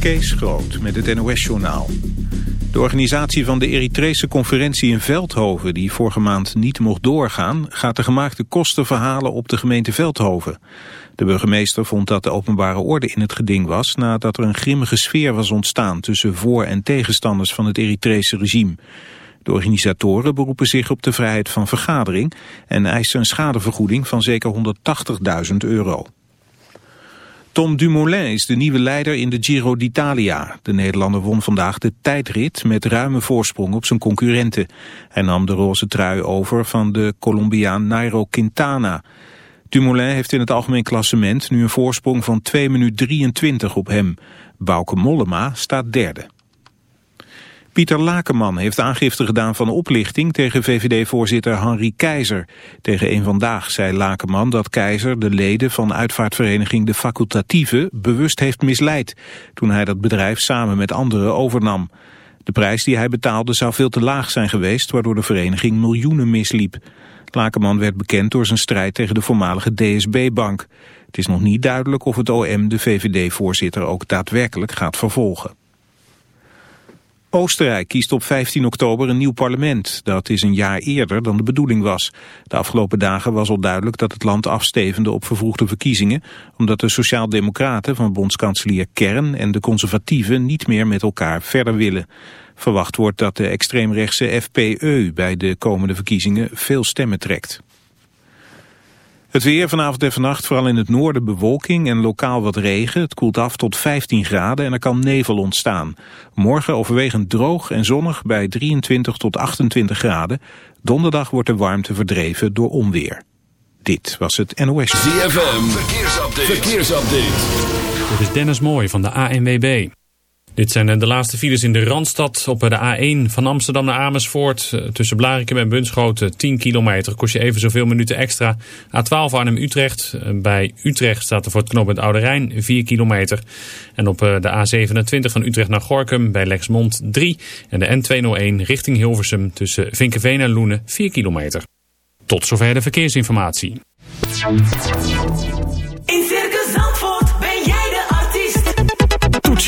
Kees Groot met het NOS-journaal. De organisatie van de Eritrese conferentie in Veldhoven... die vorige maand niet mocht doorgaan... gaat de gemaakte kosten verhalen op de gemeente Veldhoven. De burgemeester vond dat de openbare orde in het geding was... nadat er een grimmige sfeer was ontstaan... tussen voor- en tegenstanders van het Eritrese regime. De organisatoren beroepen zich op de vrijheid van vergadering... en eisen een schadevergoeding van zeker 180.000 euro. Tom Dumoulin is de nieuwe leider in de Giro d'Italia. De Nederlander won vandaag de tijdrit met ruime voorsprong op zijn concurrenten. Hij nam de roze trui over van de Colombiaan Nairo Quintana. Dumoulin heeft in het algemeen klassement nu een voorsprong van 2 minuut 23 op hem. Bauke Mollema staat derde. Pieter Lakenman heeft aangifte gedaan van oplichting tegen VVD-voorzitter Henri Keizer. Tegen een Vandaag zei Lakenman dat Keizer de leden van uitvaartvereniging De Facultatieve bewust heeft misleid, toen hij dat bedrijf samen met anderen overnam. De prijs die hij betaalde zou veel te laag zijn geweest, waardoor de vereniging miljoenen misliep. Lakenman werd bekend door zijn strijd tegen de voormalige DSB-bank. Het is nog niet duidelijk of het OM de VVD-voorzitter ook daadwerkelijk gaat vervolgen. Oostenrijk kiest op 15 oktober een nieuw parlement. Dat is een jaar eerder dan de bedoeling was. De afgelopen dagen was al duidelijk dat het land afstevende op vervroegde verkiezingen... omdat de sociaaldemocraten van bondskanselier Kern en de conservatieven niet meer met elkaar verder willen. Verwacht wordt dat de extreemrechtse FPE bij de komende verkiezingen veel stemmen trekt. Het weer vanavond en vannacht vooral in het noorden bewolking en lokaal wat regen. Het koelt af tot 15 graden en er kan nevel ontstaan. Morgen overwegend droog en zonnig bij 23 tot 28 graden. Donderdag wordt de warmte verdreven door onweer. Dit was het NOS. ZFM, verkeersupdate. verkeersupdate. Dit is Dennis Mooij van de ANWB. Dit zijn de laatste files in de Randstad op de A1 van Amsterdam naar Amersfoort. Eh, tussen Blarikum en Bunschoten 10 kilometer. Kost je even zoveel minuten extra. A12 Arnhem-Utrecht. Eh, bij Utrecht staat er voor het knooppunt Oude Rijn 4 kilometer. En op eh, de A27 van Utrecht naar Gorkum bij Lexmond 3. En de N201 richting Hilversum tussen Vinkenveen en Loenen 4 kilometer. Tot zover de verkeersinformatie.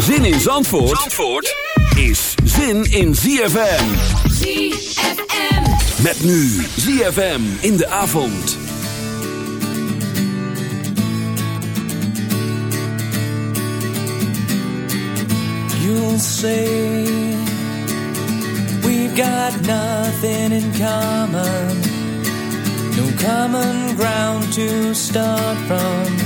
Zin in Zandvoort, Zandvoort is zin in ZFM. ZFM. Met nu ZFM in de avond. You'll say we've got nothing in common, no common ground to start from,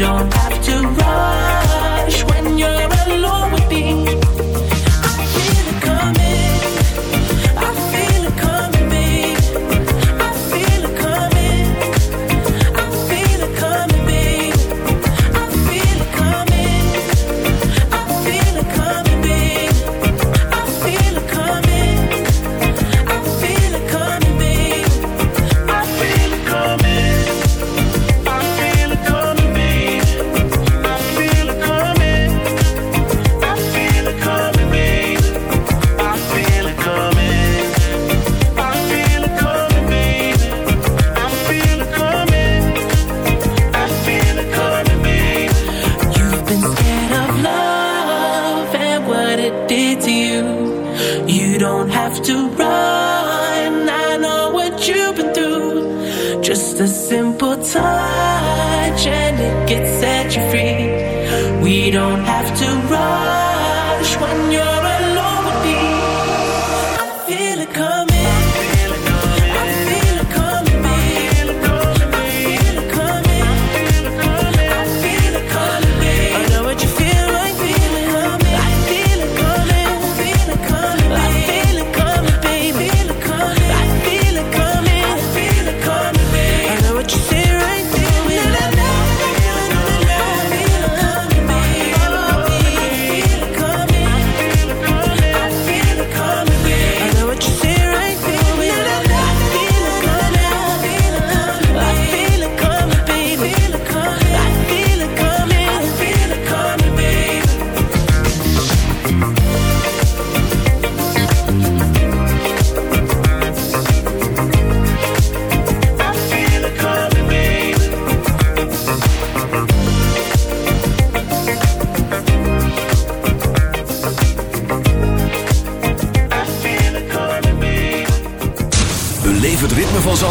don't have to rush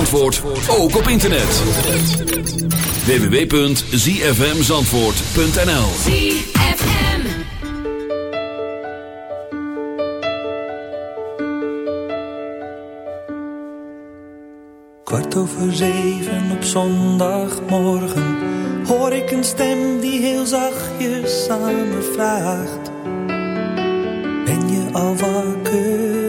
Zandvoort, ook op internet. www.zfmzandvoort.nl ZFM. Kwart over zeven op zondagmorgen hoor ik een stem die heel zachtjes aan me vraagt: Ben je al wakker,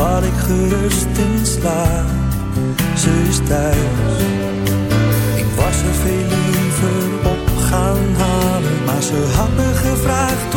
Val ik gerust in slaap, ze is thuis. Ik was er veel liever op gaan halen, maar ze had me gevraagd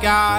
sky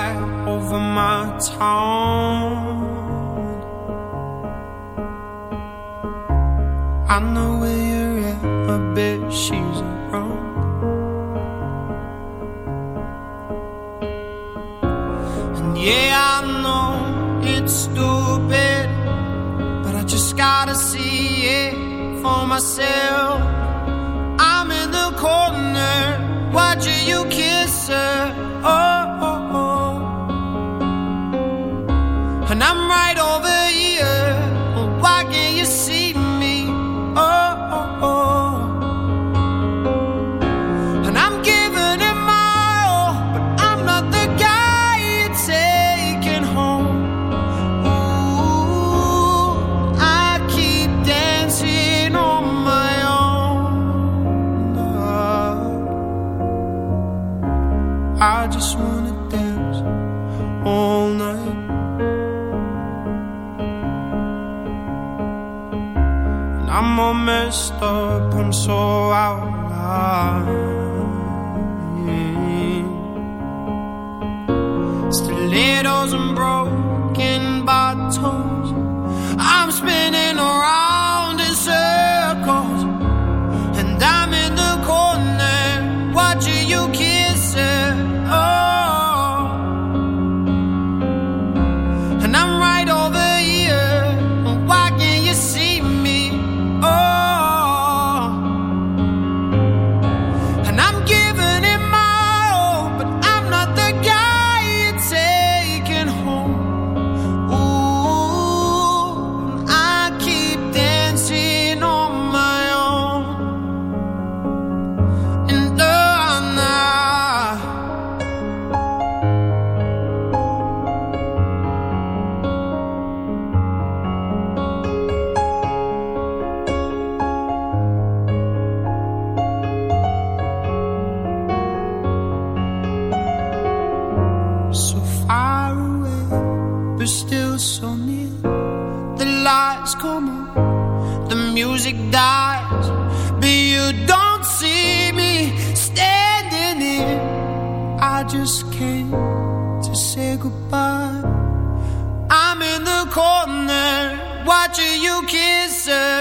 corner watching you kiss her.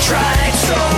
tried so